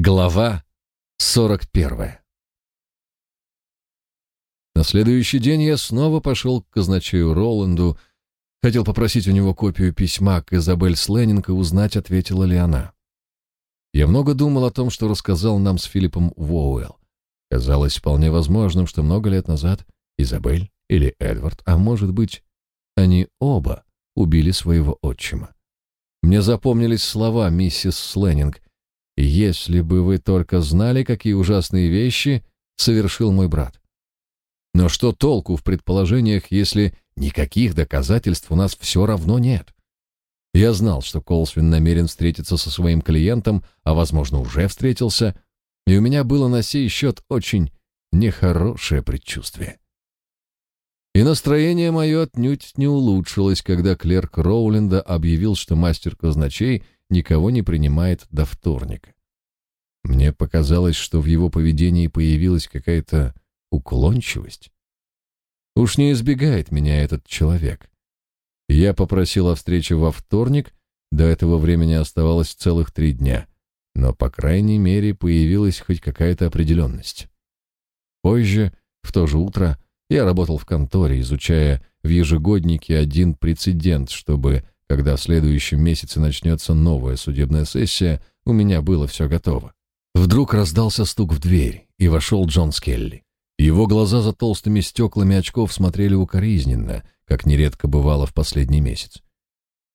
Глава 41. На следующий день я снова пошел к казначею Роланду, хотел попросить у него копию письма к Изабель Сленнинг и узнать, ответила ли она. Я много думал о том, что рассказал нам с Филиппом Воуэлл. Казалось вполне возможным, что много лет назад Изабель или Эдвард, а может быть, они оба убили своего отчима. Мне запомнились слова миссис Сленнинг — если бы вы только знали, какие ужасные вещи совершил мой брат. Но что толку в предположениях, если никаких доказательств у нас все равно нет? Я знал, что Колсвин намерен встретиться со своим клиентом, а, возможно, уже встретился, и у меня было на сей счет очень нехорошее предчувствие. И настроение мое отнюдь не улучшилось, когда клерк Роуленда объявил, что мастер казначей — никого не принимает до вторника. Мне показалось, что в его поведении появилась какая-то уклончивость. Уж не избегает меня этот человек. Я попросил о встрече во вторник, до этого времени оставалось целых три дня, но, по крайней мере, появилась хоть какая-то определенность. Позже, в то же утро, я работал в конторе, изучая в ежегоднике один прецедент, чтобы когда в следующем месяце начнется новая судебная сессия, у меня было все готово. Вдруг раздался стук в дверь, и вошел Джон Скелли. Его глаза за толстыми стеклами очков смотрели укоризненно, как нередко бывало в последний месяц.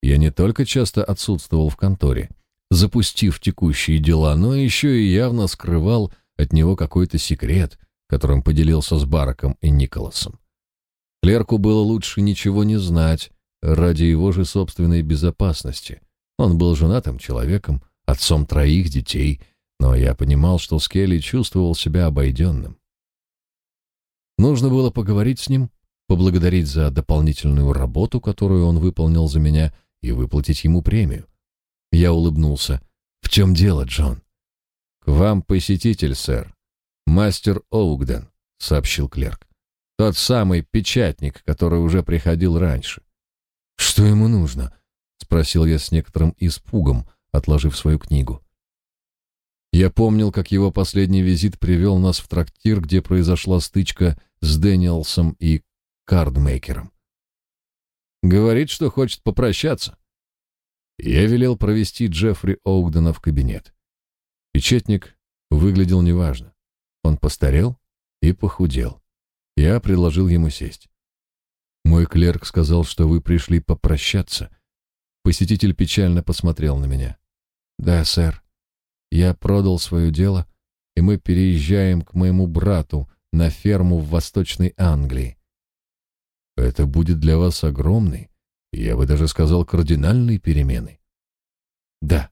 Я не только часто отсутствовал в конторе, запустив текущие дела, но еще и явно скрывал от него какой-то секрет, которым поделился с Бараком и Николасом. Клерку было лучше ничего не знать, ради его же собственной безопасности. Он был женатым человеком, отцом троих детей, но я понимал, что Скелли чувствовал себя обойденным. Нужно было поговорить с ним, поблагодарить за дополнительную работу, которую он выполнил за меня, и выплатить ему премию. Я улыбнулся. «В чем дело, Джон?» «К вам посетитель, сэр. Мастер Оугден», — сообщил клерк. «Тот самый печатник, который уже приходил раньше. Что ему нужно? спросил я с некоторым испугом, отложив свою книгу. Я помнил, как его последний визит привел нас в трактир, где произошла стычка с Дэниелсом и кардмейкером. Говорит, что хочет попрощаться. Я велел провести Джеффри Оугдена в кабинет. Печатник выглядел неважно. Он постарел и похудел. Я предложил ему сесть. Мой клерк сказал, что вы пришли попрощаться. Посетитель печально посмотрел на меня. Да, сэр. Я продал свое дело, и мы переезжаем к моему брату на ферму в Восточной Англии. Это будет для вас огромной, я бы даже сказал, кардинальной переменой. Да.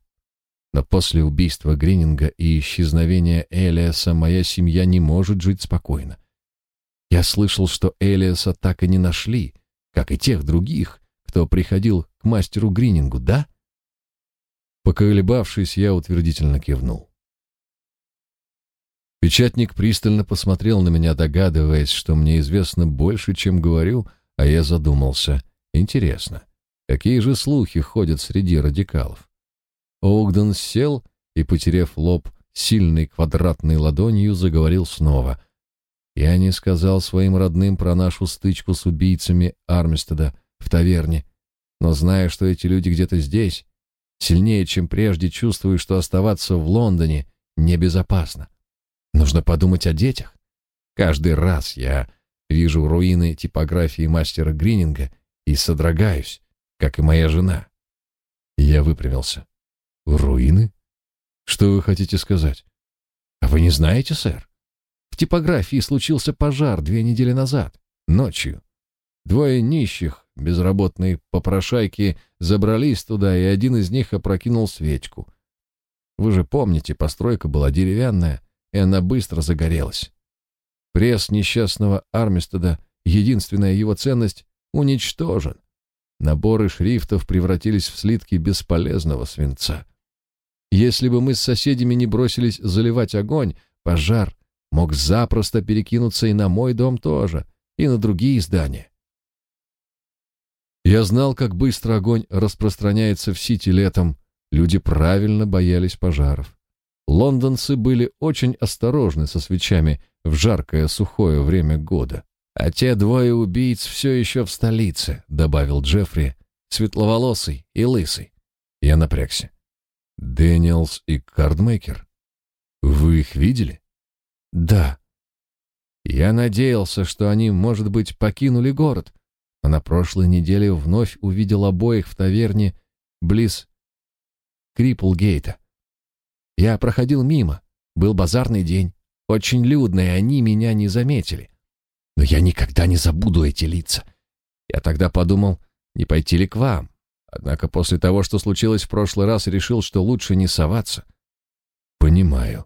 Но после убийства Грининга и исчезновения Элиаса моя семья не может жить спокойно. Я слышал, что Элиаса так и не нашли, как и тех других, кто приходил к мастеру Гринингу, да? Поколебавшись, я утвердительно кивнул. Печатник пристально посмотрел на меня, догадываясь, что мне известно больше, чем говорю, а я задумался. Интересно, какие же слухи ходят среди радикалов? Огден сел и, потеряв лоб сильной квадратной ладонью, заговорил снова — я не сказал своим родным про нашу стычку с убийцами Армистеда в таверне, но зная, что эти люди где-то здесь, сильнее, чем прежде, чувствую, что оставаться в Лондоне небезопасно. Нужно подумать о детях. Каждый раз я вижу руины типографии мастера Грининга и содрогаюсь, как и моя жена. Я выпрямился. Руины? Что вы хотите сказать? А вы не знаете, сэр? Типографии случился пожар две недели назад, ночью. Двое нищих, безработные попрошайки, забрались туда, и один из них опрокинул свечку. Вы же помните, постройка была деревянная, и она быстро загорелась. Пресс несчастного Армистеда, единственная его ценность, уничтожен. Наборы шрифтов превратились в слитки бесполезного свинца. Если бы мы с соседями не бросились заливать огонь, пожар мог запросто перекинуться и на мой дом тоже, и на другие здания. Я знал, как быстро огонь распространяется в Сити летом. Люди правильно боялись пожаров. Лондонцы были очень осторожны со свечами в жаркое сухое время года. А те двое убийц все еще в столице, добавил Джеффри, светловолосый и лысый. Я напрягся. Дэниелс и Кардмейкер. Вы их видели? Да. Я надеялся, что они, может быть, покинули город, а на прошлой неделе вновь увидел обоих в таверне близ Криплгейта. Я проходил мимо, был базарный день, очень людно, и они меня не заметили. Но я никогда не забуду эти лица. Я тогда подумал, не пойти ли к вам. Однако после того, что случилось в прошлый раз, решил, что лучше не соваться. Понимаю.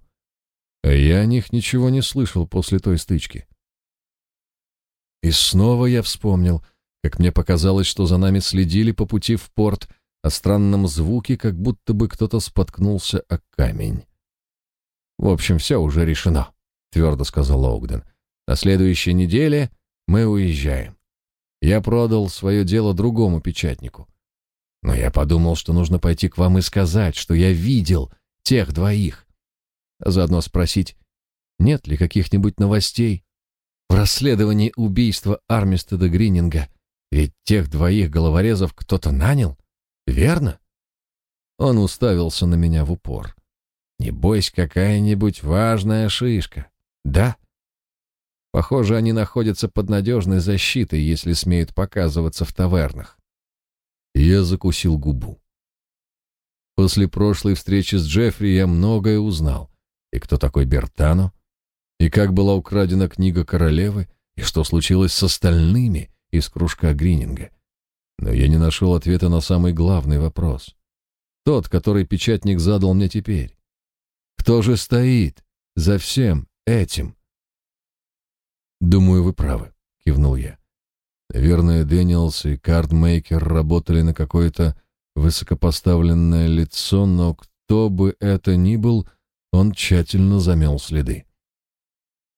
Я о них ничего не слышал после той стычки. И снова я вспомнил, как мне показалось, что за нами следили по пути в порт, о странном звуке, как будто бы кто-то споткнулся о камень. «В общем, все уже решено», — твердо сказал Огден. «На следующей неделе мы уезжаем. Я продал свое дело другому печатнику. Но я подумал, что нужно пойти к вам и сказать, что я видел тех двоих. Заодно спросить, нет ли каких-нибудь новостей в расследовании убийства Армистеда Грининга, ведь тех двоих головорезов кто-то нанял?» Верно? Он уставился на меня в упор. Не бойся, какая-нибудь важная шишка. Да? Похоже, они находятся под надежной защитой, если смеют показываться в тавернах. Я закусил губу. После прошлой встречи с Джеффри я многое узнал. И кто такой Бертано, и как была украдена книга королевы, и что случилось с остальными из кружка Грининга. Но я не нашел ответа на самый главный вопрос. Тот, который печатник задал мне теперь. Кто же стоит за всем этим? Думаю, вы правы, кивнул я. Наверное, Дэниелс и Кардмейкер работали на какое-то высокопоставленное лицо, но кто бы это ни был, он тщательно замел следы.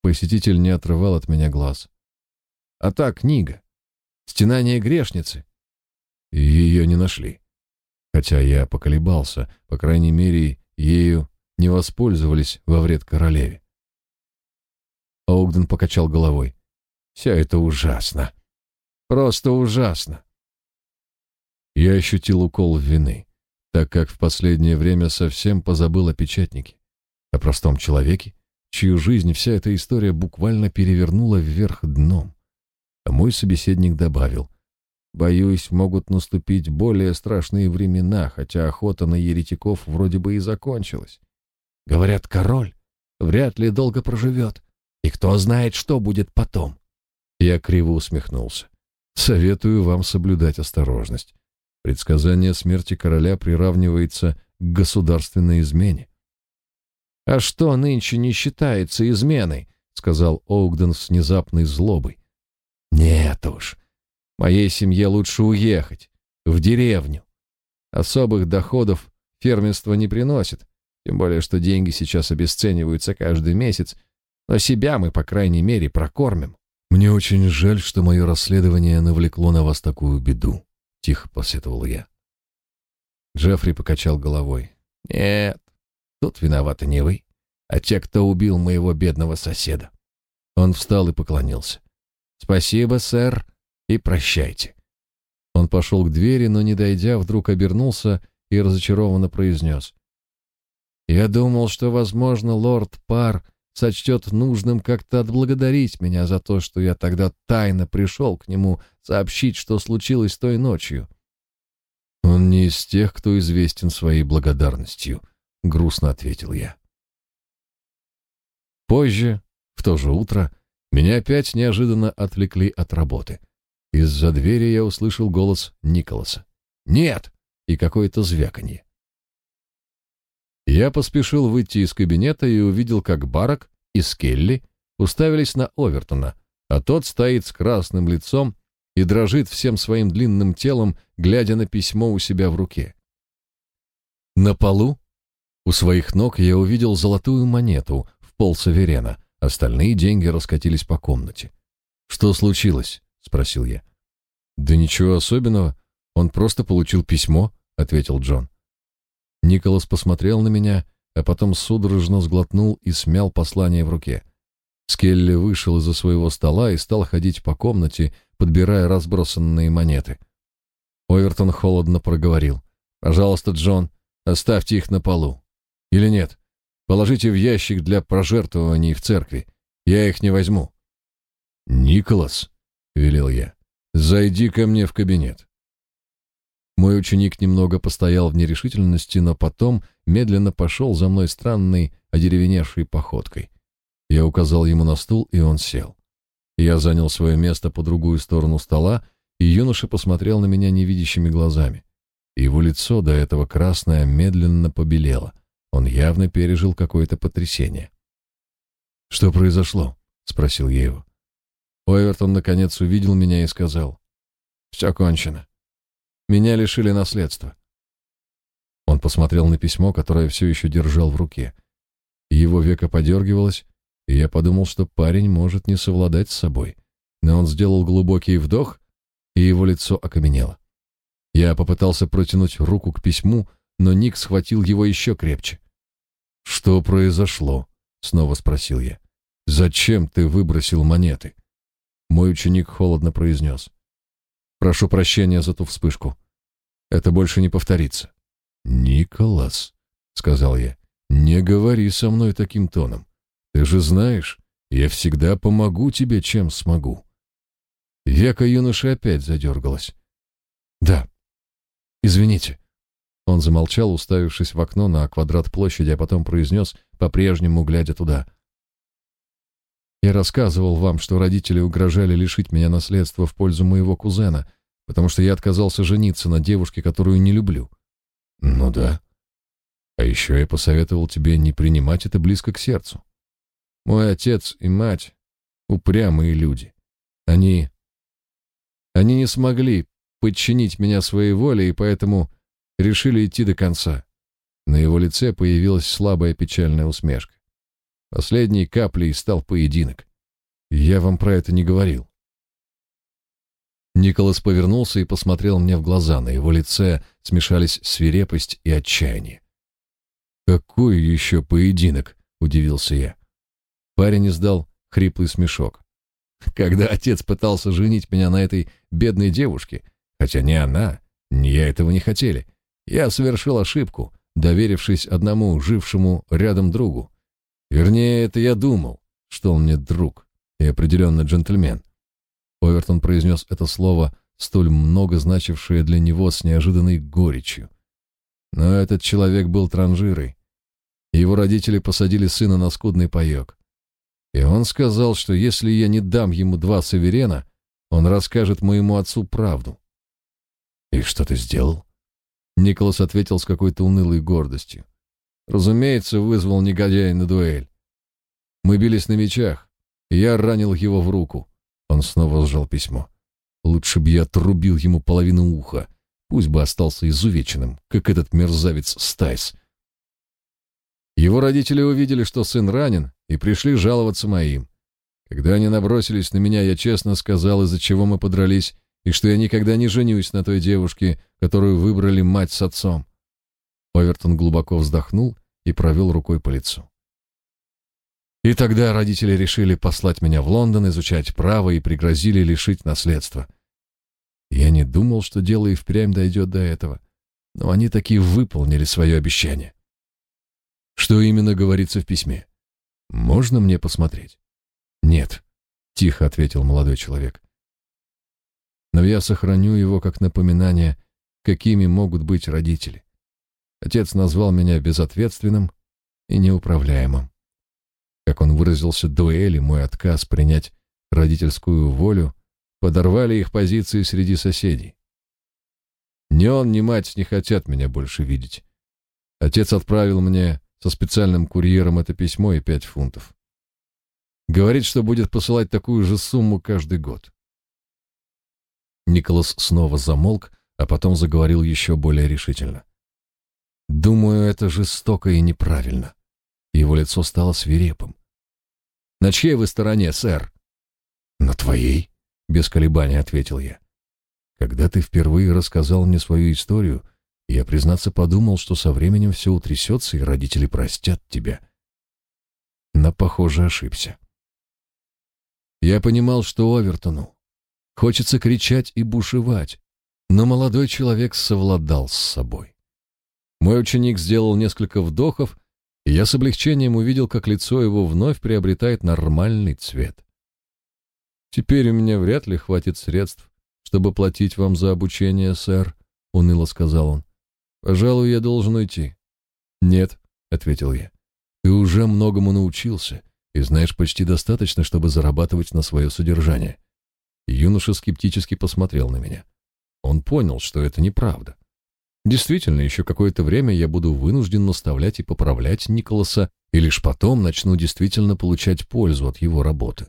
Посетитель не отрывал от меня глаз. А та книга. «Стенание грешницы» ее не нашли. Хотя я поколебался, по крайней мере, ею не воспользовались во вред королеве. Огден покачал головой. «Все это ужасно. Просто ужасно». Я ощутил укол вины, так как в последнее время совсем позабыл о печатнике, о простом человеке, чью жизнь вся эта история буквально перевернула вверх дном. А мой собеседник добавил — Боюсь, могут наступить более страшные времена, хотя охота на еретиков вроде бы и закончилась. Говорят, король вряд ли долго проживет, и кто знает, что будет потом. Я криво усмехнулся. Советую вам соблюдать осторожность. Предсказание смерти короля приравнивается к государственной измене. «А что нынче не считается изменой?» — сказал Оугден с внезапной злобой. «Нет уж, Моей семье лучше уехать, в деревню. Особых доходов фермерство не приносит, тем более что деньги сейчас обесцениваются каждый месяц, но себя мы, по крайней мере, прокормим. Мне очень жаль, что мое расследование навлекло на вас такую беду, тихо посетовал я. Джеффри покачал головой. Нет, тут виноваты не вы, а те, кто убил моего бедного соседа. Он встал и поклонился. Спасибо, сэр, и прощайте. Он пошел к двери, но, не дойдя, вдруг обернулся и разочарованно произнес. «Я думал, что, возможно, лорд Пар сочтет нужным как-то отблагодарить меня за то, что я тогда тайно пришел к нему сообщить, что случилось той ночью». «Он не из тех, кто известен своей благодарностью», — грустно ответил я. Позже, в то же утро, меня опять неожиданно отвлекли от работы. Из-за двери я услышал голос Николаса. «Нет!» и какое-то звяканье. Я поспешил выйти из кабинета и увидел, как Барак и Скелли уставились на Овертона, а тот стоит с красным лицом и дрожит всем своим длинным телом, глядя на письмо у себя в руке. На полу у своих ног я увидел золотую монету пол саверена, остальные деньги раскатились по комнате. «Что случилось?» спросил я. Да ничего особенного, он просто получил письмо, ответил Джон. Николас посмотрел на меня, а потом судорожно сглотнул и смял послание в руке. Скелли вышел из-за своего стола и стал ходить по комнате, подбирая разбросанные монеты. Овертон холодно проговорил. «Пожалуйста, Джон, оставьте их на полу. Или нет, положите в ящик для прожертвований в церкви. Я их не возьму». «Николас», — велел я, — «зайди ко мне в кабинет». Мой ученик немного постоял в нерешительности, но потом медленно пошел за мной странной, одеревеневшей походкой. Я указал ему на стул, и он сел. Я занял свое место по другую сторону стола, и юноша посмотрел на меня невидящими глазами. Его лицо, до этого красное, медленно побелело. Он явно пережил какое-то потрясение. «Что произошло?» — спросил я его. Овертон наконец увидел меня и сказал. «Все кончено. Меня лишили наследства». Он посмотрел на письмо, которое все еще держал в руке. Его веко подергивалось, и я подумал, что парень может не совладать с собой. Но он сделал глубокий вдох, и его лицо окаменело. Я попытался протянуть руку к письму, но Ник схватил его еще крепче. «Что произошло?» — снова спросил я. «Зачем ты выбросил монеты?» Мой ученик холодно произнес. «Прошу прощения за ту вспышку. Это больше не повторится». «Николас», — сказал я, — «не говори со мной таким тоном. Ты же знаешь, я всегда помогу тебе, чем смогу. Века юноши опять задергалась. Да. Извините. Он замолчал, уставившись в окно на квадрат площади, а потом произнес, по-прежнему глядя туда. Я рассказывал вам, что родители угрожали лишить меня наследства в пользу моего кузена, потому что я отказался жениться на девушке, которую не люблю. Ну да. А еще я посоветовал тебе не принимать это близко к сердцу. Мой отец и мать — упрямые люди. Они... Они не смогли подчинить меня своей воле, и поэтому решили идти до конца. На его лице появилась слабая печальная усмешка. Последней каплей стал поединок. Я вам про это не говорил. Николас повернулся и посмотрел мне в глаза. На его лице смешались свирепость и отчаяние. «Какой еще поединок?» — удивился я. Парень издал хриплый смешок. Когда отец пытался женить меня на этой бедной девушке, хотя ни она, ни я этого не хотели, я совершил ошибку, доверившись одному жившему рядом другу. Вернее, это я думал, что он мне друг и определенно джентльмен. Овертон произнес это слово, столь много значившее для него с неожиданной горечью. Но этот человек был транжирой. Его родители посадили сына на скудный паёк. И он сказал, что если я не дам ему два саверена, он расскажет моему отцу правду. «И что ты сделал?» Николас ответил с какой-то унылой гордостью. Разумеется, вызвал негодяя на дуэль. Мы бились на мечах, я ранил его в руку. Он снова сжал письмо. Лучше бы я отрубил ему половину уха, пусть бы остался изувеченным, как этот мерзавец Стайс. Его родители увидели, что сын ранен, и пришли жаловаться моим. Когда они набросились на меня, я честно сказал, из-за чего мы подрались, и что я никогда не женюсь на той девушке, которую выбрали мать с отцом. Овертон глубоко вздохнул и провел рукой по лицу. И тогда родители решили послать меня в Лондон изучать право и пригрозили лишить наследства. Я не думал, что дело и впрямь дойдет до этого, но они таки выполнили свое обещание. Что именно говорится в письме? Можно мне посмотреть? Нет, тихо ответил молодой человек. Но я сохраню его как напоминание, какими могут быть родители. Отец назвал меня безответственным и неуправляемым. Как он выразился, дуэли, мой отказ принять родительскую волю, подорвали их позиции среди соседей. Ни он, ни мать не хотят меня больше видеть. Отец отправил мне со специальным курьером это письмо и пять фунтов. Говорит, что будет посылать такую же сумму каждый год. Николас снова замолк, а потом заговорил еще более решительно. Думаю, это жестоко и неправильно. Его лицо стало свирепым. На чьей вы стороне, сэр? На твоей, без колебаний ответил я. Когда ты впервые рассказал мне свою историю, Я, признаться, подумал, что со временем все утрясется, и родители простят тебя. Но, похоже, ошибся. Я понимал, что Овертону хочется кричать и бушевать, но молодой человек совладал с собой. Мой ученик сделал несколько вдохов, и я с облегчением увидел, как лицо его вновь приобретает нормальный цвет. «Теперь у меня вряд ли хватит средств, чтобы платить вам за обучение, сэр», — уныло сказал он. «Пожалуй, я должен уйти». «Нет», — ответил я. «Ты уже многому научился и знаешь почти достаточно, чтобы зарабатывать на свое содержание». Юноша скептически посмотрел на меня. Он понял, что это неправда. Действительно, еще какое-то время я буду вынужден наставлять и поправлять Николаса, и лишь потом начну действительно получать пользу от его работы.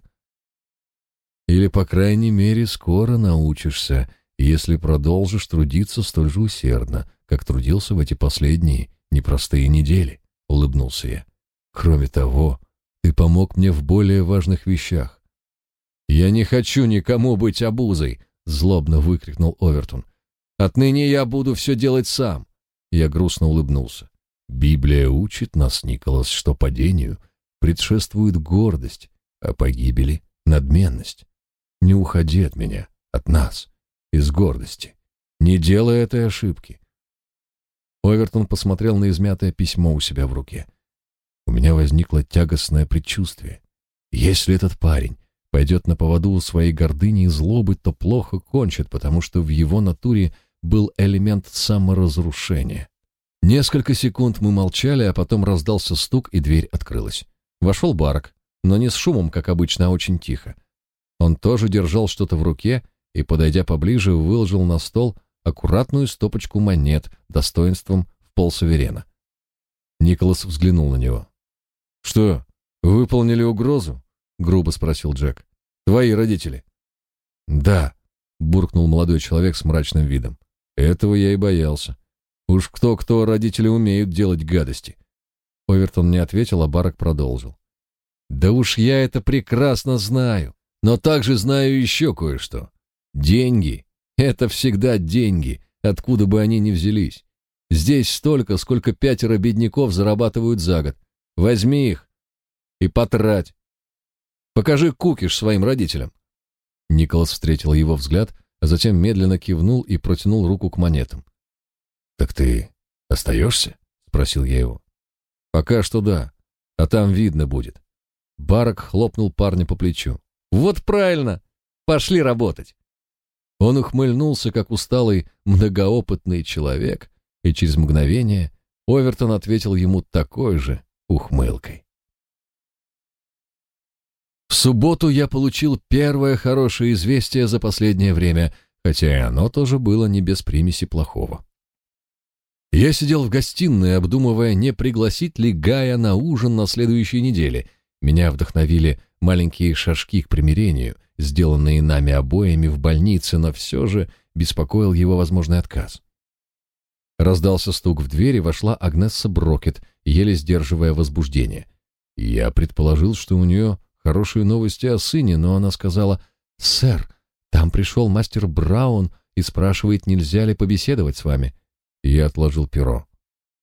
Или, по крайней мере, скоро научишься, если продолжишь трудиться столь же усердно, как трудился в эти последние непростые недели, — улыбнулся я. Кроме того, ты помог мне в более важных вещах. «Я не хочу никому быть обузой!» — злобно выкрикнул Овертон. Отныне я буду все делать сам. Я грустно улыбнулся. Библия учит нас, Николас, что падению предшествует гордость, а погибели — надменность. Не уходи от меня, от нас, из гордости. Не делай этой ошибки. Овертон посмотрел на измятое письмо у себя в руке. У меня возникло тягостное предчувствие. Если этот парень пойдет на поводу у своей гордыни и злобы, то плохо кончит, потому что в его натуре — был элемент саморазрушения. Несколько секунд мы молчали, а потом раздался стук, и дверь открылась. Вошел Барк, но не с шумом, как обычно, а очень тихо. Он тоже держал что-то в руке и, подойдя поближе, выложил на стол аккуратную стопочку монет достоинством в полсуверена. Николас взглянул на него. «Что, выполнили угрозу?» — грубо спросил Джек. «Твои родители?» «Да», — буркнул молодой человек с мрачным видом. Этого я и боялся. Уж кто-кто, родители умеют делать гадости. Овертон не ответил, а Барак продолжил. Да уж я это прекрасно знаю, но также знаю еще кое-что. Деньги — это всегда деньги, откуда бы они ни взялись. Здесь столько, сколько пятеро бедняков зарабатывают за год. Возьми их и потрать. Покажи кукиш своим родителям. Николас встретил его взгляд — а затем медленно кивнул и протянул руку к монетам. «Так ты остаешься?» — спросил я его. «Пока что да, а там видно будет». Барак хлопнул парня по плечу. «Вот правильно! Пошли работать!» Он ухмыльнулся, как усталый, многоопытный человек, и через мгновение Овертон ответил ему такой же ухмылкой. В субботу я получил первое хорошее известие за последнее время, хотя и оно тоже было не без примеси плохого. Я сидел в гостиной, обдумывая, не пригласить ли Гая на ужин на следующей неделе. Меня вдохновили маленькие шажки к примирению, сделанные нами обоими в больнице, но все же беспокоил его возможный отказ. Раздался стук в дверь, и вошла Агнесса Брокет, еле сдерживая возбуждение. Я предположил, что у нее хорошие новости о сыне, но она сказала, «Сэр, там пришел мастер Браун и спрашивает, нельзя ли побеседовать с вами». Я отложил перо.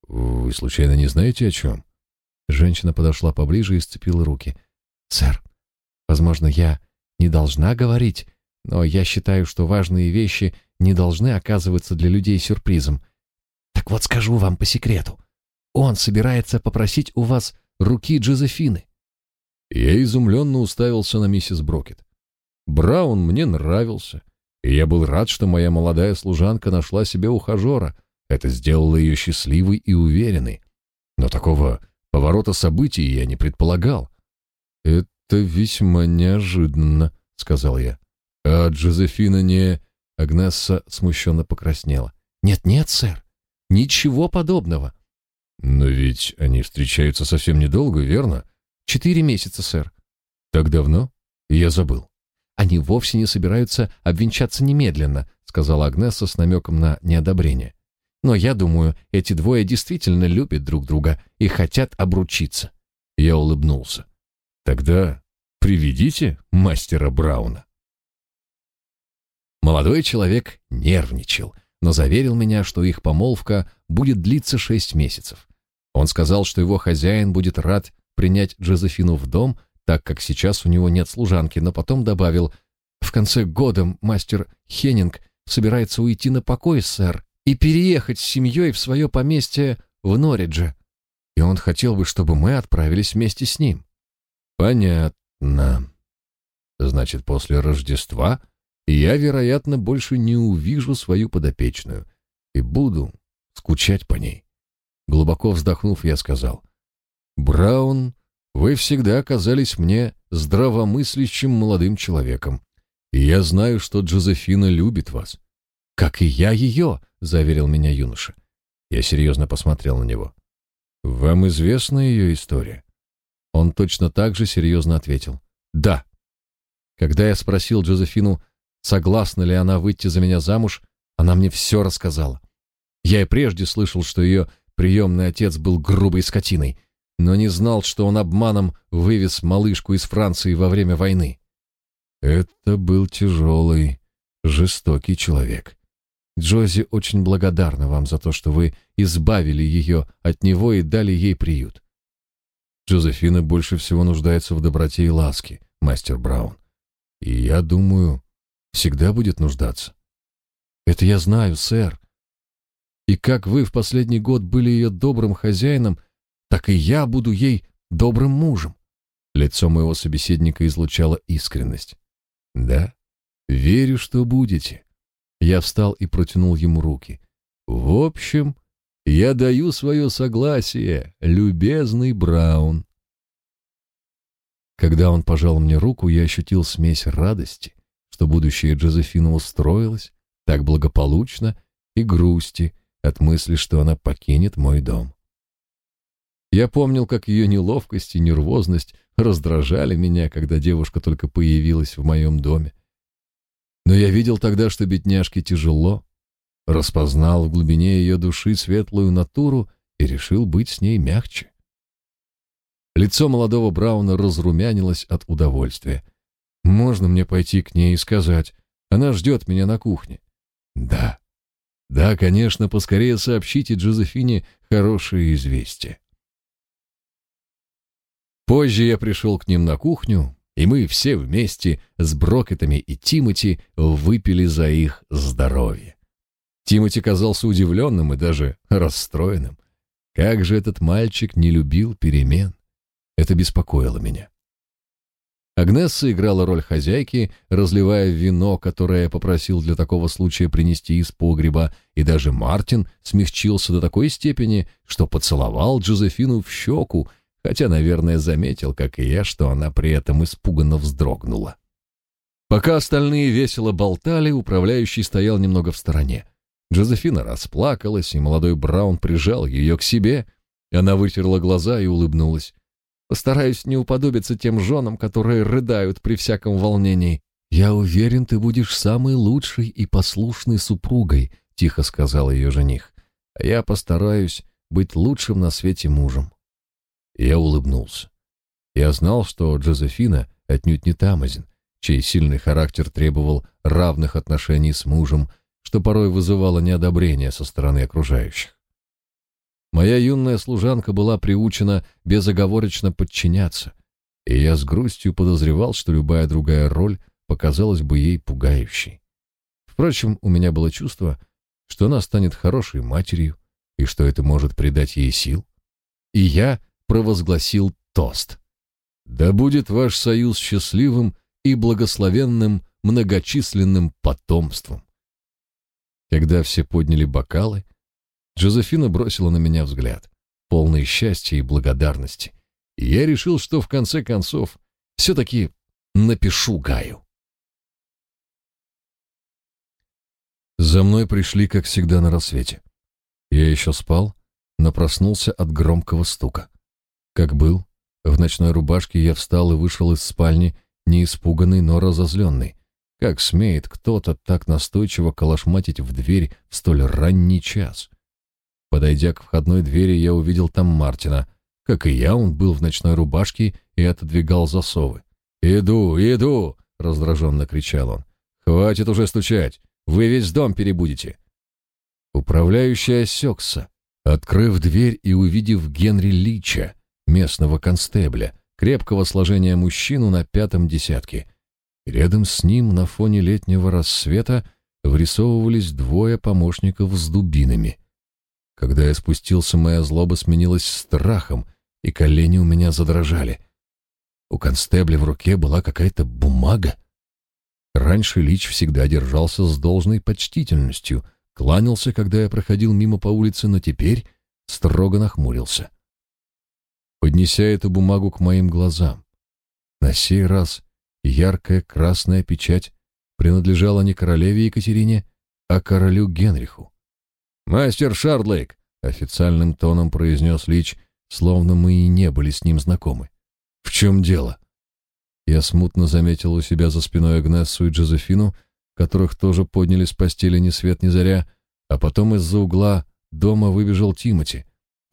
«Вы случайно не знаете о чем?» Женщина подошла поближе и сцепила руки. «Сэр, возможно, я не должна говорить, но я считаю, что важные вещи не должны оказываться для людей сюрпризом. Так вот скажу вам по секрету. Он собирается попросить у вас руки Джозефины. Я изумленно уставился на миссис Брокет. Браун мне нравился, и я был рад, что моя молодая служанка нашла себе ухажера. Это сделало ее счастливой и уверенной. Но такого поворота событий я не предполагал. «Это весьма неожиданно», — сказал я. «А Джозефина не...» Агнесса смущенно покраснела. «Нет-нет, сэр, ничего подобного». «Но ведь они встречаются совсем недолго, верно?» Четыре месяца, сэр. Так давно? Я забыл. Они вовсе не собираются обвенчаться немедленно, сказала Агнеса с намеком на неодобрение. Но я думаю, эти двое действительно любят друг друга и хотят обручиться. Я улыбнулся. Тогда приведите мастера Брауна. Молодой человек нервничал, но заверил меня, что их помолвка будет длиться шесть месяцев. Он сказал, что его хозяин будет рад принять Джозефину в дом, так как сейчас у него нет служанки, но потом добавил, «В конце года мастер Хеннинг собирается уйти на покой, сэр, и переехать с семьей в свое поместье в Норридже, и он хотел бы, чтобы мы отправились вместе с ним». «Понятно. Значит, после Рождества я, вероятно, больше не увижу свою подопечную и буду скучать по ней». Глубоко вздохнув, я сказал, «Браун, вы всегда оказались мне здравомыслящим молодым человеком, и я знаю, что Джозефина любит вас». «Как и я ее», — заверил меня юноша. Я серьезно посмотрел на него. «Вам известна ее история?» Он точно так же серьезно ответил. «Да». Когда я спросил Джозефину, согласна ли она выйти за меня замуж, она мне все рассказала. Я и прежде слышал, что ее приемный отец был грубой скотиной, но не знал, что он обманом вывез малышку из Франции во время войны. Это был тяжелый, жестокий человек. Джози очень благодарна вам за то, что вы избавили ее от него и дали ей приют. Джозефина больше всего нуждается в доброте и ласке, мастер Браун. И я думаю, всегда будет нуждаться. Это я знаю, сэр. И как вы в последний год были ее добрым хозяином, так и я буду ей добрым мужем. Лицо моего собеседника излучало искренность. Да, верю, что будете. Я встал и протянул ему руки. В общем, я даю свое согласие, любезный Браун. Когда он пожал мне руку, я ощутил смесь радости, что будущее Джозефина устроилось так благополучно, и грусти от мысли, что она покинет мой дом. Я помнил, как ее неловкость и нервозность раздражали меня, когда девушка только появилась в моем доме. Но я видел тогда, что бедняжке тяжело, распознал в глубине ее души светлую натуру и решил быть с ней мягче. Лицо молодого Брауна разрумянилось от удовольствия. «Можно мне пойти к ней и сказать? Она ждет меня на кухне». «Да, да, конечно, поскорее сообщите Джозефине хорошее известие». Позже я пришел к ним на кухню, и мы все вместе с Брокетами и Тимоти выпили за их здоровье. Тимоти казался удивленным и даже расстроенным. Как же этот мальчик не любил перемен. Это беспокоило меня. Агнесса играла роль хозяйки, разливая вино, которое я попросил для такого случая принести из погреба, и даже Мартин смягчился до такой степени, что поцеловал Джозефину в щеку хотя, наверное, заметил, как и я, что она при этом испуганно вздрогнула. Пока остальные весело болтали, управляющий стоял немного в стороне. Джозефина расплакалась, и молодой Браун прижал ее к себе. Она вытерла глаза и улыбнулась. «Постараюсь не уподобиться тем женам, которые рыдают при всяком волнении. Я уверен, ты будешь самой лучшей и послушной супругой», — тихо сказал ее жених. «А я постараюсь быть лучшим на свете мужем». Я улыбнулся. Я знал, что Джозефина отнюдь не Тамазин, чей сильный характер требовал равных отношений с мужем, что порой вызывало неодобрение со стороны окружающих. Моя юная служанка была приучена безоговорочно подчиняться, и я с грустью подозревал, что любая другая роль показалась бы ей пугающей. Впрочем, у меня было чувство, что она станет хорошей матерью, и что это может придать ей сил. И я провозгласил тост. «Да будет ваш союз счастливым и благословенным многочисленным потомством». Когда все подняли бокалы, Джозефина бросила на меня взгляд, полный счастья и благодарности, и я решил, что в конце концов все-таки напишу Гаю. За мной пришли, как всегда, на рассвете. Я еще спал, но проснулся от громкого стука. Как был, в ночной рубашке я встал и вышел из спальни, не испуганный, но разозленный. Как смеет кто-то так настойчиво колошматить в дверь в столь ранний час? Подойдя к входной двери, я увидел там Мартина. Как и я, он был в ночной рубашке и отодвигал засовы. «Иду, иду!» — раздраженно кричал он. «Хватит уже стучать! Вы весь дом перебудете!» Управляющий осекся, открыв дверь и увидев Генри Лича, местного констебля, крепкого сложения мужчину на пятом десятке. Рядом с ним на фоне летнего рассвета вырисовывались двое помощников с дубинами. Когда я спустился, моя злоба сменилась страхом, и колени у меня задрожали. У констебля в руке была какая-то бумага. Раньше Лич всегда держался с должной почтительностью, кланялся, когда я проходил мимо по улице, но теперь строго нахмурился. Поднеся эту бумагу к моим глазам, на сей раз яркая красная печать принадлежала не королеве Екатерине, а королю Генриху. «Мастер Шардлейк!» — официальным тоном произнес Лич, словно мы и не были с ним знакомы. «В чем дело?» Я смутно заметил у себя за спиной Агнессу и Джозефину, которых тоже подняли с постели ни свет ни заря, а потом из-за угла дома выбежал Тимати.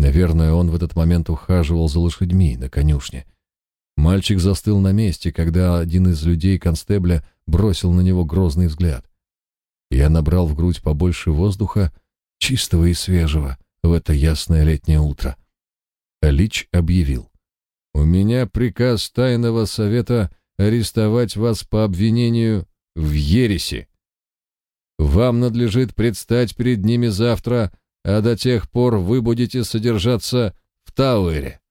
Наверное, он в этот момент ухаживал за лошадьми на конюшне. Мальчик застыл на месте, когда один из людей констебля бросил на него грозный взгляд. Я набрал в грудь побольше воздуха, чистого и свежего, в это ясное летнее утро. Алич объявил. «У меня приказ тайного совета арестовать вас по обвинению в ереси. Вам надлежит предстать перед ними завтра, а до тех пор вы будете содержаться в Тауэре».